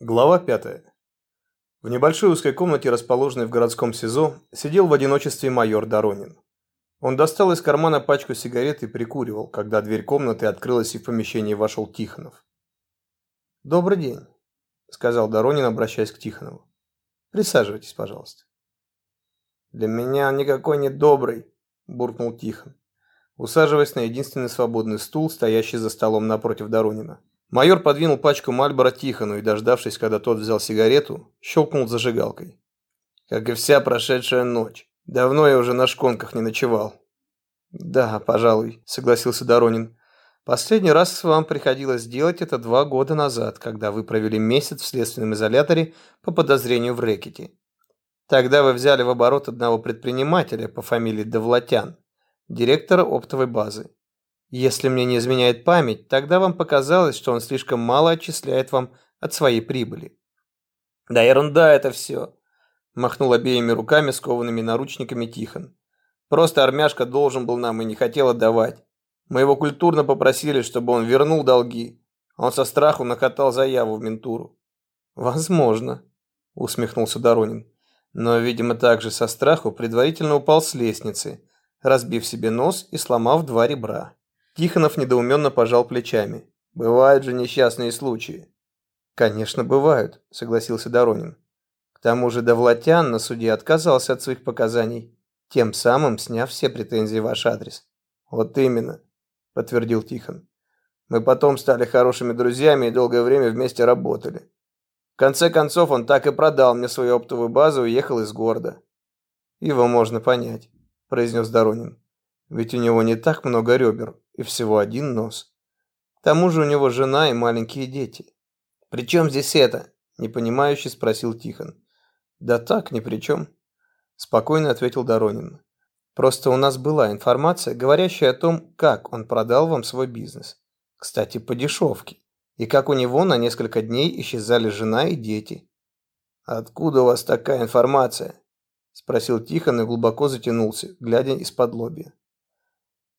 Глава 5. В небольшой узкой комнате, расположенной в городском СИЗО, сидел в одиночестве майор Доронин. Он достал из кармана пачку сигарет и прикуривал, когда дверь комнаты открылась и в помещение вошел Тихонов. «Добрый день», – сказал Доронин, обращаясь к Тихонову. «Присаживайтесь, пожалуйста». «Для меня никакой не добрый», – буркнул Тихон, усаживаясь на единственный свободный стул, стоящий за столом напротив Доронина. Майор подвинул пачку Мальбора Тихону и, дождавшись, когда тот взял сигарету, щелкнул зажигалкой. «Как и вся прошедшая ночь. Давно я уже на шконках не ночевал». «Да, пожалуй», – согласился Доронин. «Последний раз вам приходилось делать это два года назад, когда вы провели месяц в следственном изоляторе по подозрению в рэкете. Тогда вы взяли в оборот одного предпринимателя по фамилии Довлатян, директора оптовой базы. Если мне не изменяет память, тогда вам показалось, что он слишком мало отчисляет вам от своей прибыли. Да ерунда это все. Махнул обеими руками, скованными наручниками Тихон. Просто армяшка должен был нам и не хотел отдавать. Мы его культурно попросили, чтобы он вернул долги. Он со страху накатал заяву в ментуру. Возможно, усмехнулся Доронин. Но, видимо, также со страху предварительно упал с лестницы, разбив себе нос и сломав два ребра. Тихонов недоуменно пожал плечами. «Бывают же несчастные случаи». «Конечно, бывают», – согласился Доронин. К тому же Довлатян на суде отказался от своих показаний, тем самым сняв все претензии в ваш адрес. «Вот именно», – подтвердил Тихон. «Мы потом стали хорошими друзьями и долгое время вместе работали. В конце концов, он так и продал мне свою оптовую базу и уехал из города». «Его можно понять», – произнес Доронин. «Ведь у него не так много ребер, и всего один нос. К тому же у него жена и маленькие дети. «При чем здесь это?» – непонимающе спросил Тихон. «Да так, ни при чем», – спокойно ответил Доронин. «Просто у нас была информация, говорящая о том, как он продал вам свой бизнес. Кстати, по дешевке. И как у него на несколько дней исчезали жена и дети». «Откуда у вас такая информация?» – спросил Тихон и глубоко затянулся, глядя из-под лобья.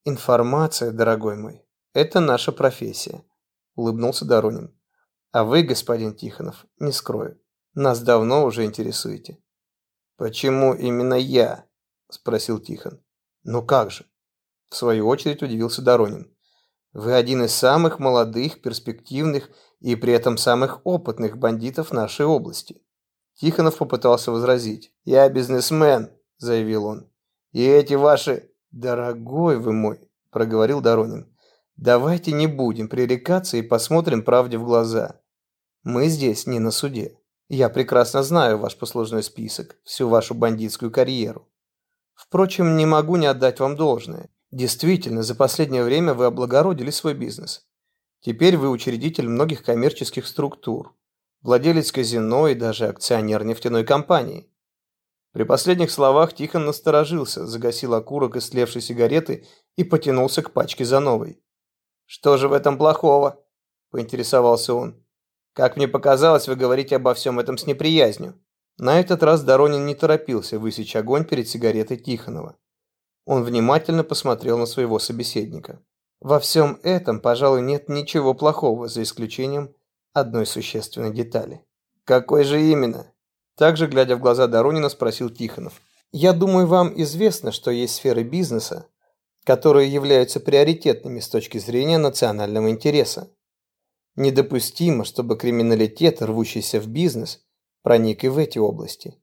«Информация, дорогой мой, это наша профессия», – улыбнулся Доронин. «А вы, господин Тихонов, не скрою, нас давно уже интересуете». «Почему именно я?» – спросил Тихон. «Ну как же?» – в свою очередь удивился Доронин. «Вы один из самых молодых, перспективных и при этом самых опытных бандитов нашей области». Тихонов попытался возразить. «Я бизнесмен», – заявил он. «И эти ваши «Дорогой вы мой», – проговорил Доронин, – «давайте не будем пререкаться и посмотрим правде в глаза. Мы здесь не на суде. Я прекрасно знаю ваш послужной список, всю вашу бандитскую карьеру. Впрочем, не могу не отдать вам должное. Действительно, за последнее время вы облагородили свой бизнес. Теперь вы учредитель многих коммерческих структур, владелец казино и даже акционер нефтяной компании. При последних словах Тихон насторожился, загасил окурок из слевшей сигареты и потянулся к пачке за новой. «Что же в этом плохого?» – поинтересовался он. «Как мне показалось, вы говорите обо всем этом с неприязнью». На этот раз Доронин не торопился высечь огонь перед сигаретой Тихонова. Он внимательно посмотрел на своего собеседника. Во всем этом, пожалуй, нет ничего плохого, за исключением одной существенной детали. «Какой же именно?» Также, глядя в глаза Доронина, спросил Тихонов. «Я думаю, вам известно, что есть сферы бизнеса, которые являются приоритетными с точки зрения национального интереса. Недопустимо, чтобы криминалитет, рвущийся в бизнес, проник и в эти области.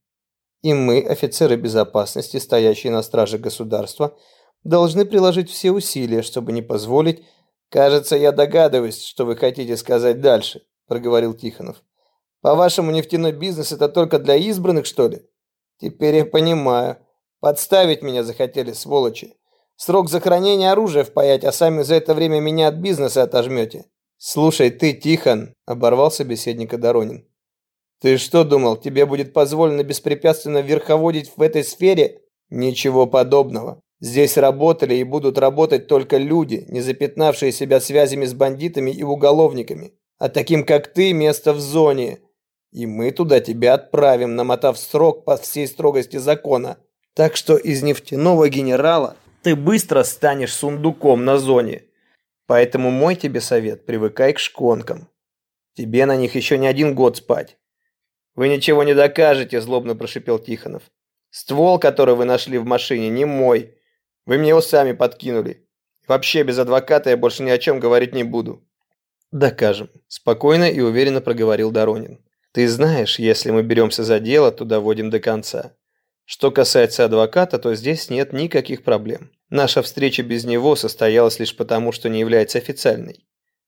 И мы, офицеры безопасности, стоящие на страже государства, должны приложить все усилия, чтобы не позволить... «Кажется, я догадываюсь, что вы хотите сказать дальше», – проговорил Тихонов. По-вашему, нефтяной бизнес это только для избранных, что ли? Теперь я понимаю. Подставить меня захотели, сволочи. Срок захоронения оружия впаять, а сами за это время меня от бизнеса отожмете. Слушай, ты, Тихон, оборвал собеседника Доронин. Ты что думал, тебе будет позволено беспрепятственно верховодить в этой сфере? Ничего подобного. Здесь работали и будут работать только люди, не запятнавшие себя связями с бандитами и уголовниками. А таким, как ты, место в зоне. И мы туда тебя отправим, намотав срок по всей строгости закона. Так что из нефтяного генерала ты быстро станешь сундуком на зоне. Поэтому мой тебе совет – привыкай к шконкам. Тебе на них еще не один год спать. Вы ничего не докажете, злобно прошипел Тихонов. Ствол, который вы нашли в машине, не мой. Вы мне его сами подкинули. Вообще без адвоката я больше ни о чем говорить не буду. Докажем, спокойно и уверенно проговорил Доронин. Ты знаешь, если мы беремся за дело, то доводим до конца. Что касается адвоката, то здесь нет никаких проблем. Наша встреча без него состоялась лишь потому, что не является официальной.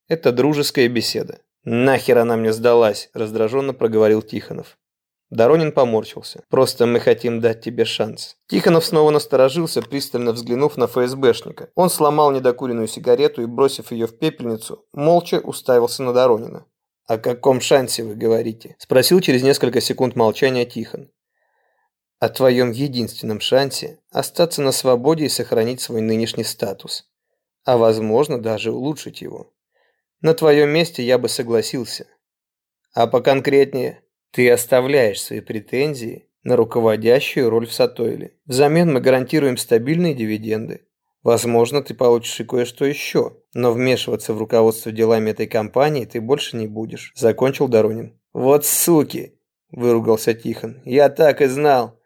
Это дружеская беседа. «Нахер она мне сдалась?» – раздраженно проговорил Тихонов. Доронин поморщился. «Просто мы хотим дать тебе шанс». Тихонов снова насторожился, пристально взглянув на ФСБшника. Он сломал недокуренную сигарету и, бросив ее в пепельницу, молча уставился на Доронина. «О каком шансе вы говорите?» – спросил через несколько секунд молчания Тихон о твоем единственном шансе остаться на свободе и сохранить свой нынешний статус, а возможно даже улучшить его. На твоем месте я бы согласился. А поконкретнее, ты оставляешь свои претензии на руководящую роль в Сатойле. Взамен мы гарантируем стабильные дивиденды. Возможно, ты получишь и кое-что еще, но вмешиваться в руководство делами этой компании ты больше не будешь», – закончил Доронин. «Вот суки!» – выругался Тихон. «Я так и знал.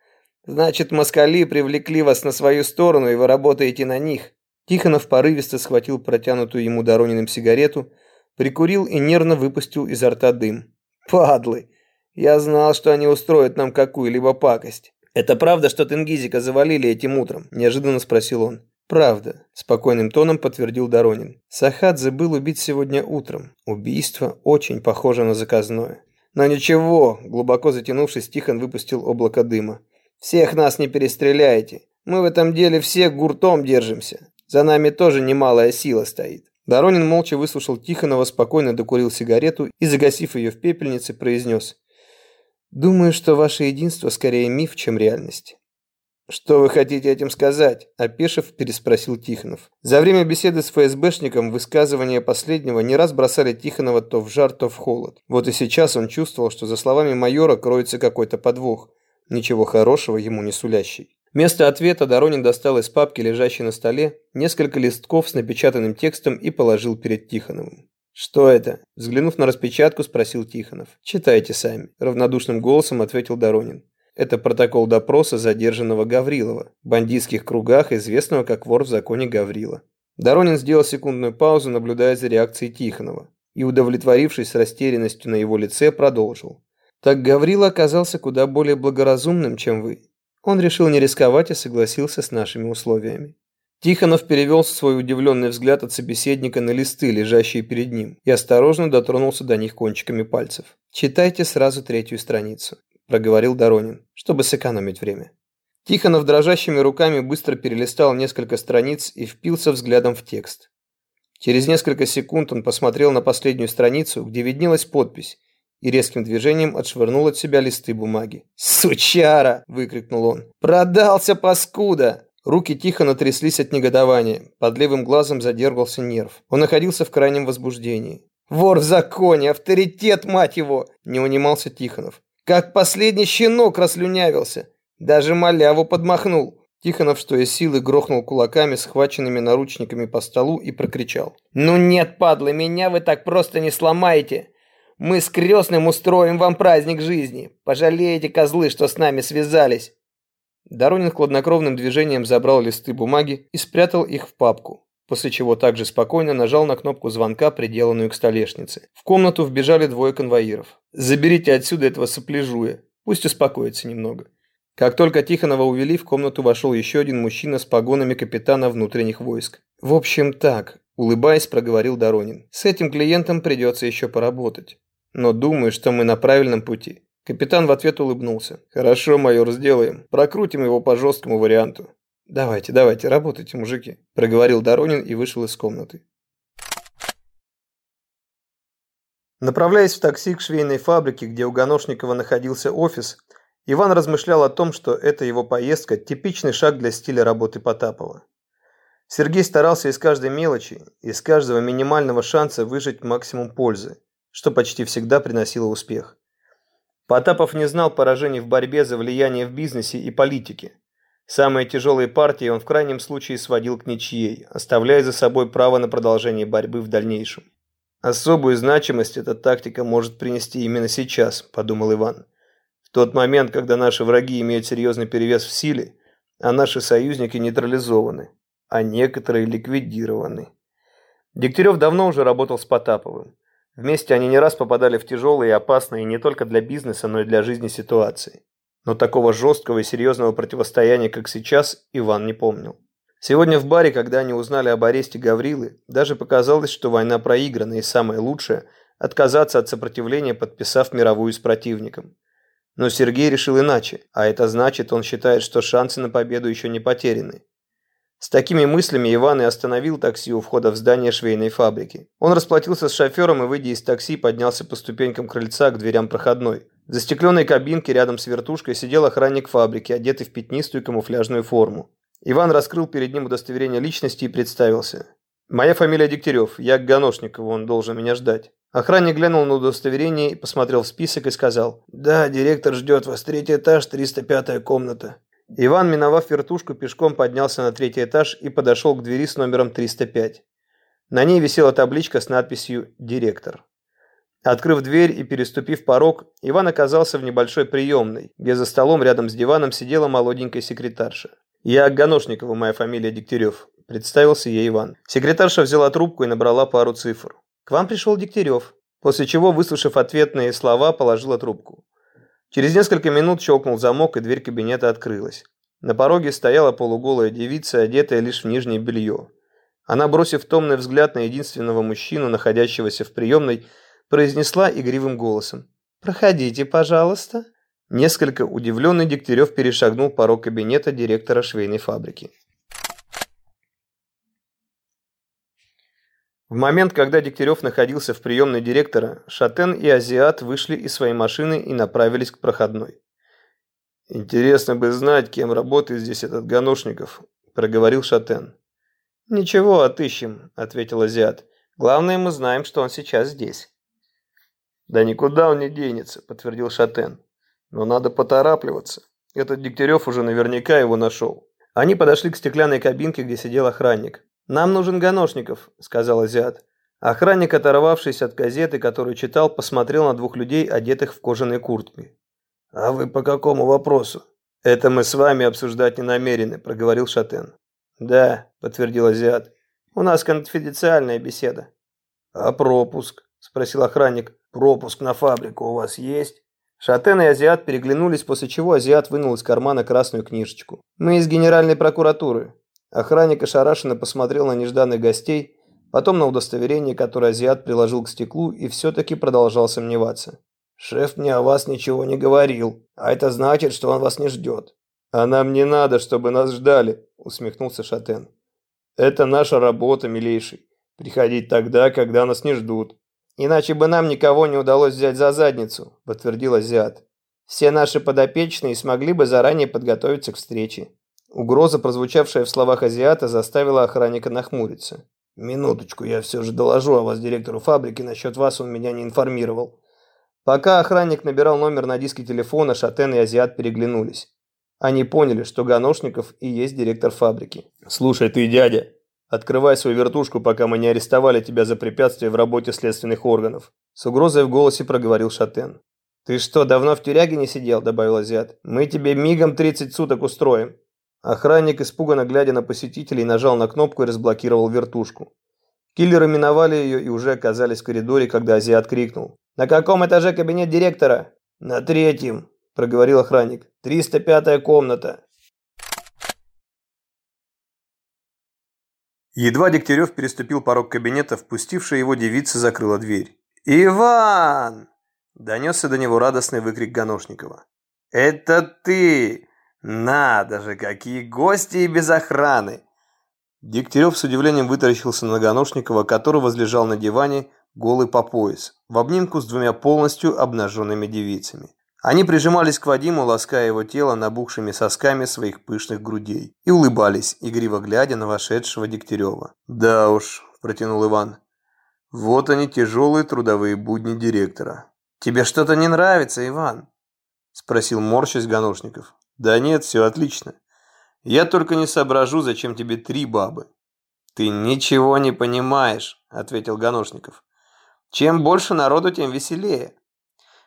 Значит, москали привлекли вас на свою сторону, и вы работаете на них. Тихонов порывисто схватил протянутую ему Дорониным сигарету, прикурил и нервно выпустил изо рта дым. Падлы! Я знал, что они устроят нам какую-либо пакость. Это правда, что Тенгизика завалили этим утром? Неожиданно спросил он. «Правда», – спокойным тоном подтвердил Доронин. «Сахадзе был убит сегодня утром. Убийство очень похоже на заказное». «Но ничего», – глубоко затянувшись, Тихон выпустил облако дыма. Всех нас не перестреляете. Мы в этом деле все гуртом держимся. За нами тоже немалая сила стоит». Доронин молча выслушал Тихонова, спокойно докурил сигарету и, загасив ее в пепельнице, произнес. «Думаю, что ваше единство скорее миф, чем реальность». «Что вы хотите этим сказать?» – опешив, переспросил Тихонов. За время беседы с ФСБшником высказывания последнего не раз бросали Тихонова то в жар, то в холод. Вот и сейчас он чувствовал, что за словами майора кроется какой-то подвох – ничего хорошего ему не сулящий. Вместо ответа Доронин достал из папки, лежащей на столе, несколько листков с напечатанным текстом и положил перед Тихоновым. «Что это?» – взглянув на распечатку, спросил Тихонов. «Читайте сами», – равнодушным голосом ответил Доронин. Это протокол допроса задержанного Гаврилова, в бандитских кругах, известного как вор в законе Гаврила. Доронин сделал секундную паузу, наблюдая за реакцией Тихонова, и, удовлетворившись растерянностью на его лице, продолжил. Так Гаврила оказался куда более благоразумным, чем вы. Он решил не рисковать и согласился с нашими условиями. Тихонов перевел свой удивленный взгляд от собеседника на листы, лежащие перед ним, и осторожно дотронулся до них кончиками пальцев. «Читайте сразу третью страницу», – проговорил Доронин, чтобы сэкономить время. Тихонов дрожащими руками быстро перелистал несколько страниц и впился взглядом в текст. Через несколько секунд он посмотрел на последнюю страницу, где виднелась подпись – и резким движением отшвырнул от себя листы бумаги. «Сучара!» – выкрикнул он. «Продался, паскуда!» Руки тихо натряслись от негодования. Под левым глазом задергался нерв. Он находился в крайнем возбуждении. «Вор в законе! Авторитет, мать его!» – не унимался Тихонов. «Как последний щенок расслюнявился! Даже маляву подмахнул!» Тихонов, что из силы, грохнул кулаками, схваченными наручниками по столу и прокричал. «Ну нет, падлы, меня вы так просто не сломаете! Мы с крестным устроим вам праздник жизни. Пожалеете, козлы, что с нами связались». Доронин хладнокровным движением забрал листы бумаги и спрятал их в папку, после чего также спокойно нажал на кнопку звонка, приделанную к столешнице. В комнату вбежали двое конвоиров. «Заберите отсюда этого сопляжуя, пусть успокоится немного». Как только Тихонова увели, в комнату вошел еще один мужчина с погонами капитана внутренних войск. «В общем, так», – улыбаясь, проговорил Доронин. «С этим клиентом придется еще поработать но думаю, что мы на правильном пути». Капитан в ответ улыбнулся. «Хорошо, майор, сделаем. Прокрутим его по жесткому варианту». «Давайте, давайте, работайте, мужики», – проговорил Доронин и вышел из комнаты. Направляясь в такси к швейной фабрике, где у Ганошникова находился офис, Иван размышлял о том, что эта его поездка – типичный шаг для стиля работы Потапова. Сергей старался из каждой мелочи, из каждого минимального шанса выжать максимум пользы что почти всегда приносило успех. Потапов не знал поражений в борьбе за влияние в бизнесе и политике. Самые тяжелые партии он в крайнем случае сводил к ничьей, оставляя за собой право на продолжение борьбы в дальнейшем. Особую значимость эта тактика может принести именно сейчас, подумал Иван. В тот момент, когда наши враги имеют серьезный перевес в силе, а наши союзники нейтрализованы, а некоторые ликвидированы. Дегтярев давно уже работал с Потаповым. Вместе они не раз попадали в тяжелые и опасные не только для бизнеса, но и для жизни ситуации. Но такого жесткого и серьезного противостояния, как сейчас, Иван не помнил. Сегодня в баре, когда они узнали об аресте Гаврилы, даже показалось, что война проиграна и самое лучшее – отказаться от сопротивления, подписав мировую с противником. Но Сергей решил иначе, а это значит, он считает, что шансы на победу еще не потеряны. С такими мыслями Иван и остановил такси у входа в здание швейной фабрики. Он расплатился с шофером и, выйдя из такси, поднялся по ступенькам крыльца к дверям проходной. В застекленной кабинке рядом с вертушкой сидел охранник фабрики, одетый в пятнистую камуфляжную форму. Иван раскрыл перед ним удостоверение личности и представился. «Моя фамилия Дегтярев, я к Ганошникову, он должен меня ждать». Охранник глянул на удостоверение посмотрел в список и сказал «Да, директор ждет вас, третий этаж, 305-я комната». Иван, миновав вертушку, пешком поднялся на третий этаж и подошел к двери с номером 305. На ней висела табличка с надписью «Директор». Открыв дверь и переступив порог, Иван оказался в небольшой приемной, где за столом рядом с диваном сидела молоденькая секретарша. «Я Ганошникова, моя фамилия Дегтярев», – представился ей Иван. Секретарша взяла трубку и набрала пару цифр. «К вам пришел Дегтярев», после чего, выслушав ответные слова, положила трубку. Через несколько минут щелкнул замок, и дверь кабинета открылась. На пороге стояла полуголая девица, одетая лишь в нижнее белье. Она, бросив томный взгляд на единственного мужчину, находящегося в приемной, произнесла игривым голосом. «Проходите, пожалуйста». Несколько удивленный Дегтярев перешагнул порог кабинета директора швейной фабрики. В момент, когда Дегтярев находился в приемной директора, Шатен и Азиат вышли из своей машины и направились к проходной. «Интересно бы знать, кем работает здесь этот Ганошников», – проговорил Шатен. «Ничего, отыщем», – ответил Азиат. «Главное, мы знаем, что он сейчас здесь». «Да никуда он не денется», – подтвердил Шатен. «Но надо поторапливаться. Этот Дегтярев уже наверняка его нашел». Они подошли к стеклянной кабинке, где сидел охранник. «Нам нужен Ганошников», – сказал азиат. Охранник, оторвавшись от газеты, которую читал, посмотрел на двух людей, одетых в кожаные куртки. «А вы по какому вопросу?» «Это мы с вами обсуждать не намерены», – проговорил Шатен. «Да», – подтвердил азиат. «У нас конфиденциальная беседа». «А пропуск?» – спросил охранник. «Пропуск на фабрику у вас есть?» Шатен и азиат переглянулись, после чего азиат вынул из кармана красную книжечку. «Мы из Генеральной прокуратуры», Охранник ошарашенно посмотрел на нежданных гостей, потом на удостоверение, которое азиат приложил к стеклу и все-таки продолжал сомневаться. «Шеф мне о вас ничего не говорил, а это значит, что он вас не ждет». «А нам не надо, чтобы нас ждали», – усмехнулся Шатен. «Это наша работа, милейший. Приходить тогда, когда нас не ждут». «Иначе бы нам никого не удалось взять за задницу», – подтвердил азиат. «Все наши подопечные смогли бы заранее подготовиться к встрече». Угроза, прозвучавшая в словах азиата, заставила охранника нахмуриться. «Минуточку, я все же доложу о вас директору фабрики, насчет вас он меня не информировал». Пока охранник набирал номер на диске телефона, Шатен и Азиат переглянулись. Они поняли, что Ганошников и есть директор фабрики. «Слушай ты, дядя, открывай свою вертушку, пока мы не арестовали тебя за препятствие в работе следственных органов», с угрозой в голосе проговорил Шатен. «Ты что, давно в тюряге не сидел?» – добавил Азиат. «Мы тебе мигом 30 суток устроим». Охранник, испуганно глядя на посетителей, нажал на кнопку и разблокировал вертушку. Киллеры миновали ее и уже оказались в коридоре, когда азиат крикнул. «На каком этаже кабинет директора?» «На третьем», – проговорил охранник. «Триста пятая комната». Едва Дегтярев переступил порог кабинета, впустившая его девица закрыла дверь. «Иван!» – донесся до него радостный выкрик Ганошникова. «Это ты! Надо же, какие гости и без охраны! Дегтярев с удивлением вытаращился на Ганошникова, который возлежал на диване, голый по пояс, в обнимку с двумя полностью обнаженными девицами. Они прижимались к Вадиму, лаская его тело набухшими сосками своих пышных грудей, и улыбались, игриво глядя на вошедшего Дегтярева. «Да уж», – протянул Иван, – «вот они тяжелые трудовые будни директора». «Тебе что-то не нравится, Иван?» – спросил морщась Ганошников. Да нет, все отлично. Я только не соображу, зачем тебе три бабы. Ты ничего не понимаешь, ответил Ганошников. Чем больше народу, тем веселее.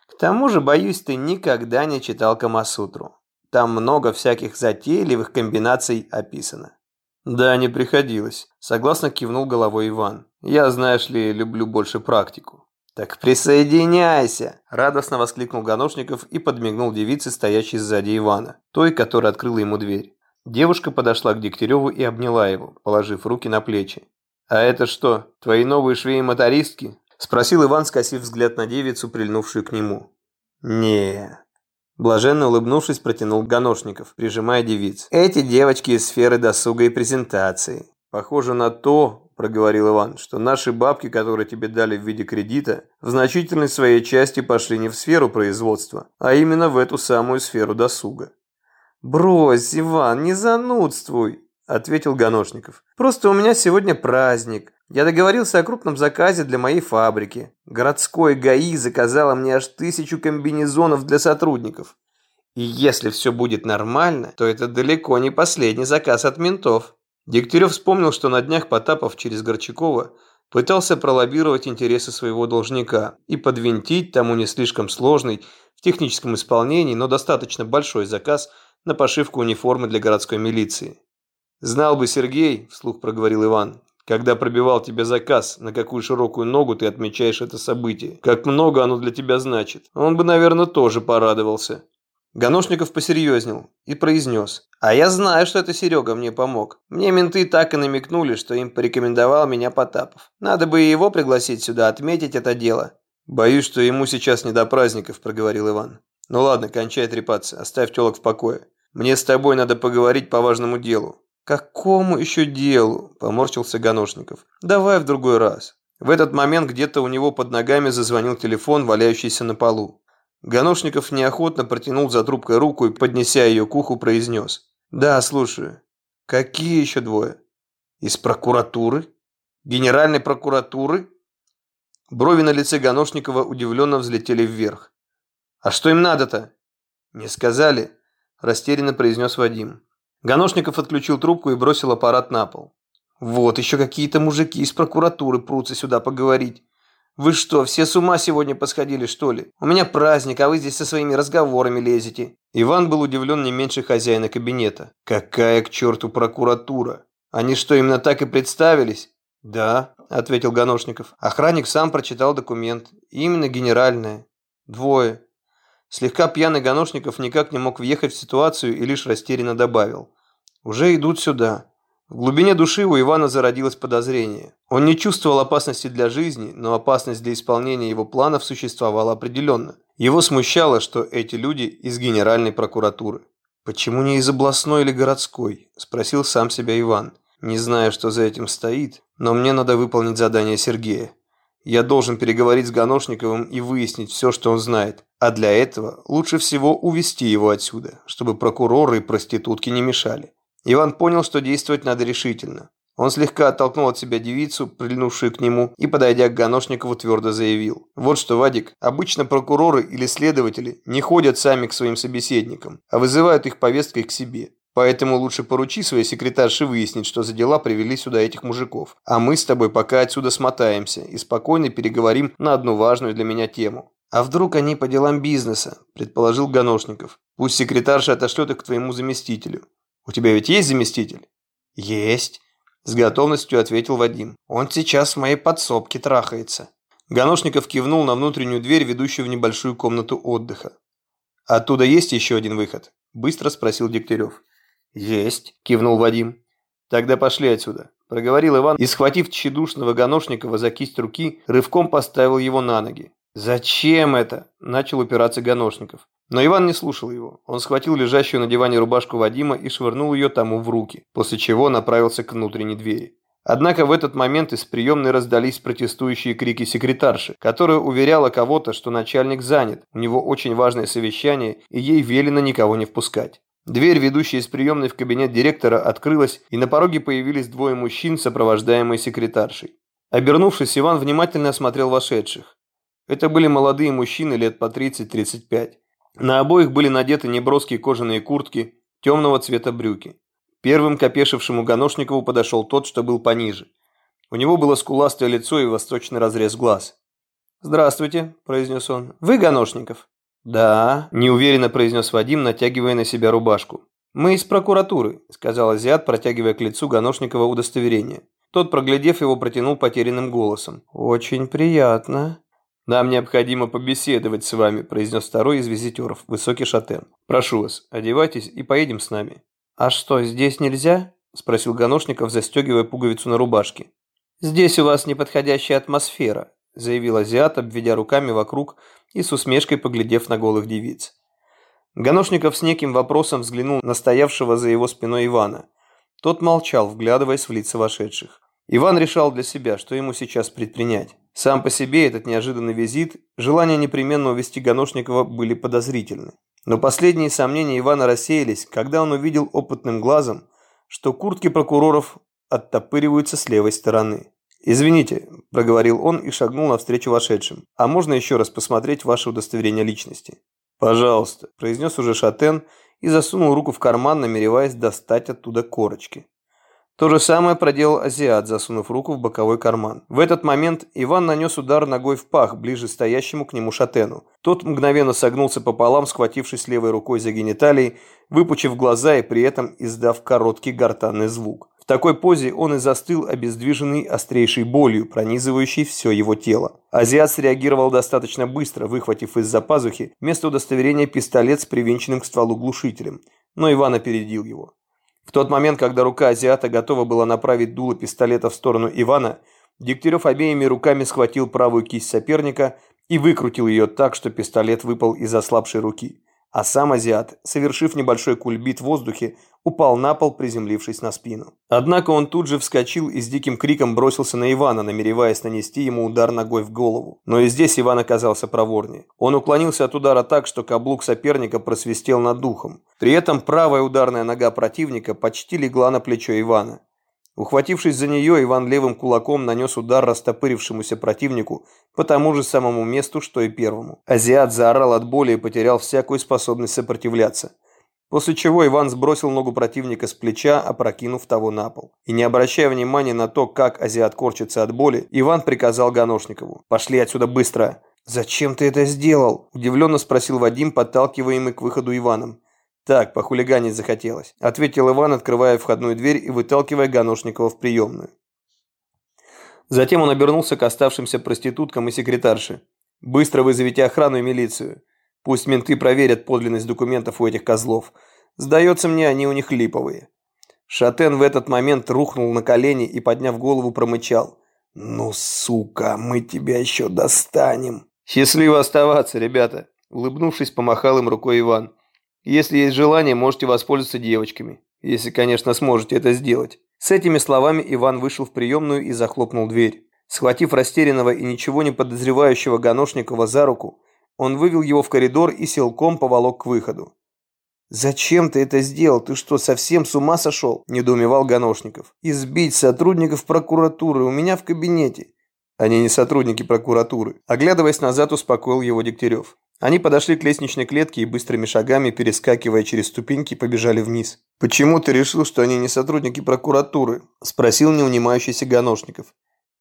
К тому же, боюсь, ты никогда не читал Камасутру. Там много всяких затейливых комбинаций описано. Да, не приходилось. Согласно кивнул головой Иван. Я, знаешь ли, люблю больше практику. Так присоединяйся! Радостно воскликнул Ганошников и подмигнул девице, стоящей сзади Ивана, той, которая открыла ему дверь. Девушка подошла к Дегтяреву и обняла его, положив руки на плечи. «А это что, твои новые швеи-мотористки?» Спросил Иван, скосив взгляд на девицу, прильнувшую к нему. не Блаженно улыбнувшись, протянул Ганошников, прижимая девиц. «Эти девочки из сферы досуга и презентации. Похоже на то, – проговорил Иван, – что наши бабки, которые тебе дали в виде кредита, в значительной своей части пошли не в сферу производства, а именно в эту самую сферу досуга». «Брось, Иван, не занудствуй», – ответил Ганошников. «Просто у меня сегодня праздник. Я договорился о крупном заказе для моей фабрики. Городской ГАИ заказала мне аж тысячу комбинезонов для сотрудников. И если все будет нормально, то это далеко не последний заказ от ментов». Дегтярев вспомнил, что на днях Потапов через Горчакова пытался пролоббировать интересы своего должника и подвинтить тому не слишком сложный в техническом исполнении, но достаточно большой заказ – на пошивку униформы для городской милиции. «Знал бы Сергей», – вслух проговорил Иван, – «когда пробивал тебе заказ, на какую широкую ногу ты отмечаешь это событие, как много оно для тебя значит. Он бы, наверное, тоже порадовался». Ганошников посерьезнел и произнес. «А я знаю, что это Серега мне помог. Мне менты так и намекнули, что им порекомендовал меня Потапов. Надо бы и его пригласить сюда, отметить это дело». «Боюсь, что ему сейчас не до праздников», – проговорил Иван. «Ну ладно, кончай трепаться, оставь телок в покое. Мне с тобой надо поговорить по важному делу». «Какому еще делу?» – поморщился Ганошников. «Давай в другой раз». В этот момент где-то у него под ногами зазвонил телефон, валяющийся на полу. Ганошников неохотно протянул за трубкой руку и, поднеся ее к уху, произнес. «Да, слушаю. Какие еще двое? Из прокуратуры? Генеральной прокуратуры?» Брови на лице Ганошникова удивленно взлетели вверх. «А что им надо-то?» «Не сказали растерянно произнес Вадим. Ганошников отключил трубку и бросил аппарат на пол. «Вот, еще какие-то мужики из прокуратуры прутся сюда поговорить. Вы что, все с ума сегодня посходили, что ли? У меня праздник, а вы здесь со своими разговорами лезете». Иван был удивлен не меньше хозяина кабинета. «Какая к черту прокуратура? Они что, именно так и представились?» «Да», – ответил Ганошников. Охранник сам прочитал документ. Именно генеральная. Двое. Слегка пьяный Ганошников никак не мог въехать в ситуацию и лишь растерянно добавил. «Уже идут сюда». В глубине души у Ивана зародилось подозрение. Он не чувствовал опасности для жизни, но опасность для исполнения его планов существовала определенно. Его смущало, что эти люди из Генеральной прокуратуры. «Почему не из областной или городской?» – спросил сам себя Иван. «Не знаю, что за этим стоит, но мне надо выполнить задание Сергея. Я должен переговорить с Ганошниковым и выяснить все, что он знает. А для этого лучше всего увести его отсюда, чтобы прокуроры и проститутки не мешали. Иван понял, что действовать надо решительно. Он слегка оттолкнул от себя девицу, прильнувшую к нему, и, подойдя к Ганошникову, твердо заявил. «Вот что, Вадик, обычно прокуроры или следователи не ходят сами к своим собеседникам, а вызывают их повесткой к себе. Поэтому лучше поручи своей секретарше выяснить, что за дела привели сюда этих мужиков. А мы с тобой пока отсюда смотаемся и спокойно переговорим на одну важную для меня тему. А вдруг они по делам бизнеса, предположил Ганошников. Пусть секретарша отошлет их к твоему заместителю. У тебя ведь есть заместитель? Есть. С готовностью ответил Вадим. Он сейчас в моей подсобке трахается. Ганошников кивнул на внутреннюю дверь, ведущую в небольшую комнату отдыха. «Оттуда есть еще один выход?» – быстро спросил Дегтярев. «Есть», – кивнул Вадим. «Тогда пошли отсюда», – проговорил Иван и, схватив тщедушного Ганошникова за кисть руки, рывком поставил его на ноги. «Зачем это?» – начал упираться Ганошников. Но Иван не слушал его. Он схватил лежащую на диване рубашку Вадима и швырнул ее тому в руки, после чего направился к внутренней двери. Однако в этот момент из приемной раздались протестующие крики секретарши, которая уверяла кого-то, что начальник занят, у него очень важное совещание и ей велено никого не впускать. Дверь, ведущая из приемной в кабинет директора, открылась, и на пороге появились двое мужчин, сопровождаемые секретаршей. Обернувшись, Иван внимательно осмотрел вошедших. Это были молодые мужчины лет по 30-35. На обоих были надеты неброские кожаные куртки, темного цвета брюки. Первым к опешившему Ганошникову подошел тот, что был пониже. У него было скуластое лицо и восточный разрез глаз. «Здравствуйте», – произнес он. «Вы Ганошников?» «Да», – неуверенно произнес Вадим, натягивая на себя рубашку. «Мы из прокуратуры», – сказал азиат, протягивая к лицу Ганошникова удостоверение. Тот, проглядев его, протянул потерянным голосом. «Очень приятно». «Нам необходимо побеседовать с вами», – произнес второй из визитеров, высокий шатен. «Прошу вас, одевайтесь и поедем с нами». «А что, здесь нельзя?» – спросил Ганошников, застегивая пуговицу на рубашке. «Здесь у вас неподходящая атмосфера», – заявил азиат, обведя руками вокруг и с усмешкой поглядев на голых девиц. Ганошников с неким вопросом взглянул на стоявшего за его спиной Ивана. Тот молчал, вглядываясь в лица вошедших. Иван решал для себя, что ему сейчас предпринять. Сам по себе этот неожиданный визит, желание непременно увести Ганошникова были подозрительны. Но последние сомнения Ивана рассеялись, когда он увидел опытным глазом, что куртки прокуроров оттопыриваются с левой стороны. «Извините», – проговорил он и шагнул навстречу вошедшим. «А можно еще раз посмотреть ваше удостоверение личности?» «Пожалуйста», – произнес уже Шатен и засунул руку в карман, намереваясь достать оттуда корочки. То же самое проделал азиат, засунув руку в боковой карман. В этот момент Иван нанес удар ногой в пах, ближе стоящему к нему шатену. Тот мгновенно согнулся пополам, схватившись левой рукой за гениталии, выпучив глаза и при этом издав короткий гортанный звук. В такой позе он и застыл, обездвиженный острейшей болью, пронизывающей все его тело. Азиат среагировал достаточно быстро, выхватив из-за пазухи вместо удостоверения пистолет с привинченным к стволу глушителем. Но Иван опередил его. В тот момент, когда рука азиата готова была направить дуло пистолета в сторону Ивана, Дегтярев обеими руками схватил правую кисть соперника и выкрутил ее так, что пистолет выпал из ослабшей руки а сам азиат, совершив небольшой кульбит в воздухе, упал на пол, приземлившись на спину. Однако он тут же вскочил и с диким криком бросился на Ивана, намереваясь нанести ему удар ногой в голову. Но и здесь Иван оказался проворнее. Он уклонился от удара так, что каблук соперника просвистел над духом. При этом правая ударная нога противника почти легла на плечо Ивана. Ухватившись за нее, Иван левым кулаком нанес удар растопырившемуся противнику по тому же самому месту, что и первому. Азиат заорал от боли и потерял всякую способность сопротивляться. После чего Иван сбросил ногу противника с плеча, опрокинув того на пол. И не обращая внимания на то, как азиат корчится от боли, Иван приказал Ганошникову «Пошли отсюда быстро!» «Зачем ты это сделал?» – удивленно спросил Вадим, подталкиваемый к выходу Иваном. «Так, похулиганить захотелось», – ответил Иван, открывая входную дверь и выталкивая Ганошникова в приемную. Затем он обернулся к оставшимся проституткам и секретарше. «Быстро вызовите охрану и милицию. Пусть менты проверят подлинность документов у этих козлов. Сдается мне, они у них липовые». Шатен в этот момент рухнул на колени и, подняв голову, промычал. «Ну, сука, мы тебя еще достанем!» «Счастливо оставаться, ребята!» Улыбнувшись, помахал им рукой Иван. Если есть желание, можете воспользоваться девочками. Если, конечно, сможете это сделать. С этими словами Иван вышел в приемную и захлопнул дверь. Схватив растерянного и ничего не подозревающего Ганошникова за руку, он вывел его в коридор и силком поволок к выходу. «Зачем ты это сделал? Ты что, совсем с ума сошел?» – недоумевал Ганошников. «Избить сотрудников прокуратуры у меня в кабинете». Они не сотрудники прокуратуры. Оглядываясь назад, успокоил его Дегтярев. Они подошли к лестничной клетке и быстрыми шагами, перескакивая через ступеньки, побежали вниз. «Почему ты решил, что они не сотрудники прокуратуры?» – спросил неунимающийся Ганошников.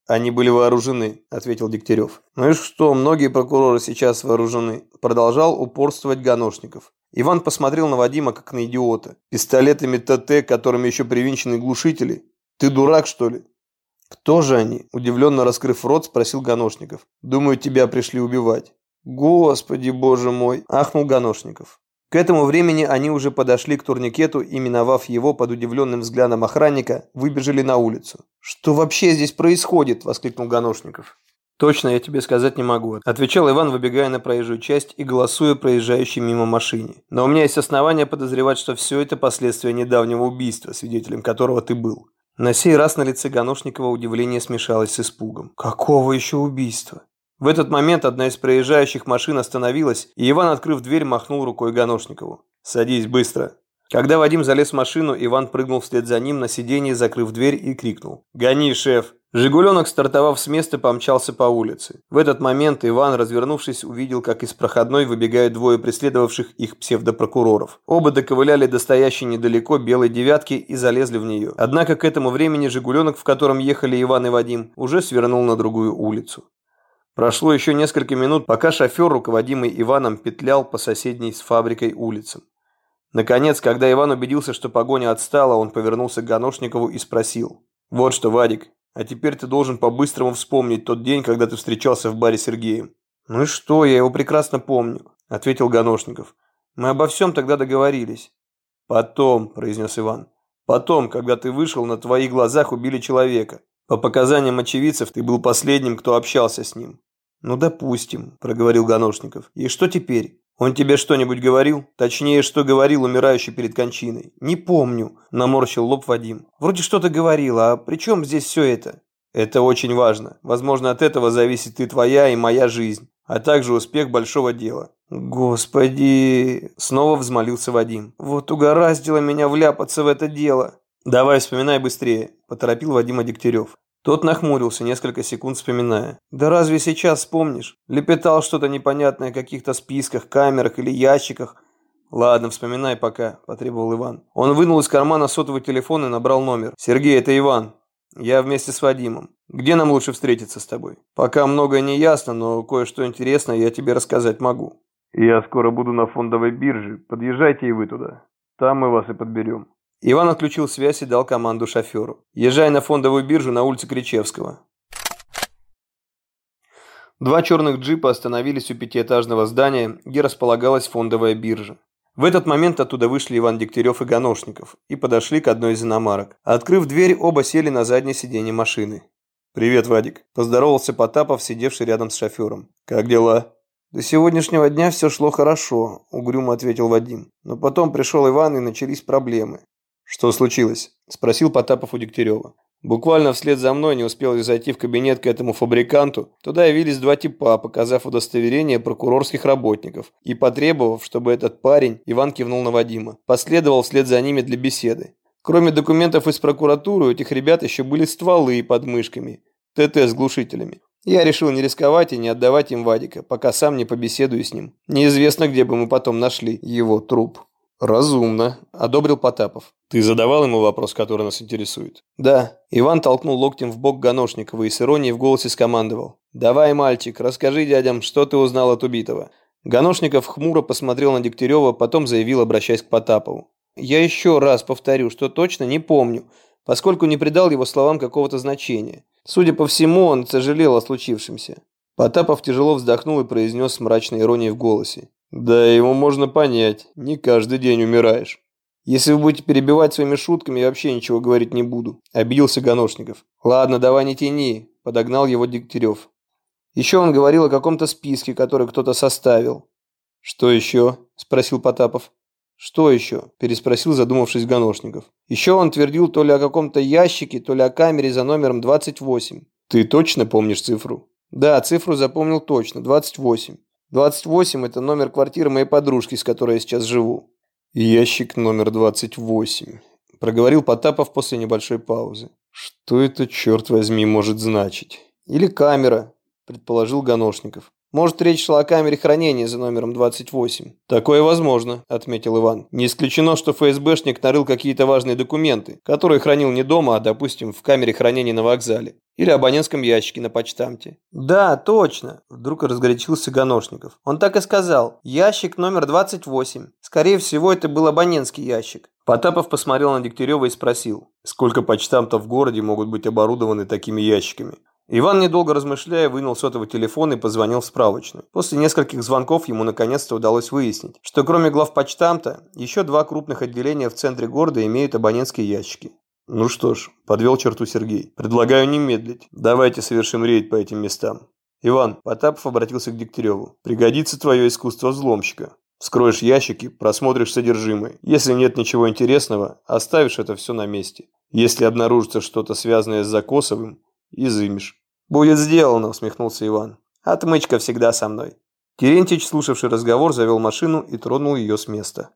«Они были вооружены», – ответил Дегтярев. «Ну и что, многие прокуроры сейчас вооружены?» – продолжал упорствовать Ганошников. Иван посмотрел на Вадима, как на идиота. «Пистолетами ТТ, которыми еще привинчены глушители? Ты дурак, что ли?» «Кто же они?» – удивленно раскрыв рот, спросил Ганошников. «Думаю, тебя пришли убивать». «Господи, боже мой!» – ахнул Ганошников. К этому времени они уже подошли к турникету и, миновав его под удивленным взглядом охранника, выбежали на улицу. «Что вообще здесь происходит?» – воскликнул Ганошников. «Точно я тебе сказать не могу», – отвечал Иван, выбегая на проезжую часть и голосуя проезжающей мимо машине. «Но у меня есть основания подозревать, что все это последствия недавнего убийства, свидетелем которого ты был». На сей раз на лице Ганошникова удивление смешалось с испугом. «Какого еще убийства?» В этот момент одна из проезжающих машин остановилась, и Иван, открыв дверь, махнул рукой Ганошникову. «Садись быстро». Когда Вадим залез в машину, Иван прыгнул вслед за ним на сиденье, закрыв дверь и крикнул. «Гони, шеф!» Жигуленок, стартовав с места, помчался по улице. В этот момент Иван, развернувшись, увидел, как из проходной выбегают двое преследовавших их псевдопрокуроров. Оба доковыляли до стоящей недалеко белой девятки и залезли в нее. Однако к этому времени Жигуленок, в котором ехали Иван и Вадим, уже свернул на другую улицу. Прошло еще несколько минут, пока шофер, руководимый Иваном, петлял по соседней с фабрикой улицам. Наконец, когда Иван убедился, что погоня отстала, он повернулся к Ганошникову и спросил. «Вот что, Вадик, а теперь ты должен по-быстрому вспомнить тот день, когда ты встречался в баре с Сергеем». «Ну и что, я его прекрасно помню», – ответил Ганошников. «Мы обо всем тогда договорились». «Потом», – произнес Иван. «Потом, когда ты вышел, на твоих глазах убили человека. По показаниям очевидцев, ты был последним, кто общался с ним. «Ну, допустим», – проговорил Ганошников. «И что теперь? Он тебе что-нибудь говорил? Точнее, что говорил умирающий перед кончиной?» «Не помню», – наморщил лоб Вадим. «Вроде что-то говорил, а при чем здесь все это?» «Это очень важно. Возможно, от этого зависит и твоя, и моя жизнь, а также успех большого дела». «Господи!» – снова взмолился Вадим. «Вот угораздило меня вляпаться в это дело!» «Давай, вспоминай быстрее», – поторопил Вадима Дегтярев. Тот нахмурился, несколько секунд вспоминая. «Да разве сейчас вспомнишь? Лепетал что-то непонятное о каких-то списках, камерах или ящиках». «Ладно, вспоминай пока», – потребовал Иван. Он вынул из кармана сотовый телефон и набрал номер. «Сергей, это Иван. Я вместе с Вадимом. Где нам лучше встретиться с тобой? Пока многое не ясно, но кое-что интересное я тебе рассказать могу». «Я скоро буду на фондовой бирже. Подъезжайте и вы туда. Там мы вас и подберем». Иван отключил связь и дал команду шоферу. «Езжай на фондовую биржу на улице Кричевского». Два черных джипа остановились у пятиэтажного здания, где располагалась фондовая биржа. В этот момент оттуда вышли Иван Дегтярев и Ганошников и подошли к одной из иномарок. Открыв дверь, оба сели на заднее сиденье машины. «Привет, Вадик», – поздоровался Потапов, сидевший рядом с шофером. «Как дела?» «До сегодняшнего дня все шло хорошо», – угрюмо ответил Вадим. «Но потом пришел Иван и начались проблемы. «Что случилось?» – спросил Потапов у Дегтярева. Буквально вслед за мной не успел я зайти в кабинет к этому фабриканту. Туда явились два типа, показав удостоверение прокурорских работников и потребовав, чтобы этот парень, Иван кивнул на Вадима, последовал вслед за ними для беседы. Кроме документов из прокуратуры, у этих ребят еще были стволы под мышками, ТТ с глушителями. Я решил не рисковать и не отдавать им Вадика, пока сам не побеседую с ним. Неизвестно, где бы мы потом нашли его труп. «Разумно», – одобрил Потапов. «Ты задавал ему вопрос, который нас интересует?» «Да». Иван толкнул локтем в бок Ганошникова и с иронией в голосе скомандовал. «Давай, мальчик, расскажи дядям, что ты узнал от убитого». Ганошников хмуро посмотрел на Дегтярева, потом заявил, обращаясь к Потапову. «Я еще раз повторю, что точно не помню, поскольку не придал его словам какого-то значения. Судя по всему, он сожалел о случившемся». Потапов тяжело вздохнул и произнес с мрачной иронией в голосе. Да, его можно понять. Не каждый день умираешь. Если вы будете перебивать своими шутками, я вообще ничего говорить не буду. Обиделся Ганошников. Ладно, давай не тяни. Подогнал его Дегтярев. Еще он говорил о каком-то списке, который кто-то составил. Что еще? Спросил Потапов. «Что еще?» – переспросил задумавшись Ганошников. «Еще он твердил то ли о каком-то ящике, то ли о камере за номером 28». «Ты точно помнишь цифру?» «Да, цифру запомнил точно, 28. 28 – это номер квартиры моей подружки, с которой я сейчас живу. Ящик номер 28. Проговорил Потапов после небольшой паузы. Что это, черт возьми, может значить? Или камера, предположил Ганошников. Может, речь шла о камере хранения за номером 28. Такое возможно, отметил Иван. Не исключено, что ФСБшник нарыл какие-то важные документы, которые хранил не дома, а, допустим, в камере хранения на вокзале. Или абонентском ящике на почтамте. Да, точно, вдруг разгорячился Ганошников. Он так и сказал. Ящик номер 28. Скорее всего, это был абонентский ящик. Потапов посмотрел на Дегтярева и спросил, сколько почтамтов в городе могут быть оборудованы такими ящиками. Иван, недолго размышляя, вынул сотовый телефон и позвонил в справочную. После нескольких звонков ему наконец-то удалось выяснить, что кроме главпочтамта, еще два крупных отделения в центре города имеют абонентские ящики. Ну что ж, подвел черту Сергей. Предлагаю не медлить. Давайте совершим рейд по этим местам. Иван, Потапов обратился к Дегтяреву. Пригодится твое искусство взломщика. Вскроешь ящики, просмотришь содержимое. Если нет ничего интересного, оставишь это все на месте. Если обнаружится что-то связанное с Закосовым, изымешь. «Будет сделано», – усмехнулся Иван. «Отмычка всегда со мной». Терентьич, слушавший разговор, завел машину и тронул ее с места.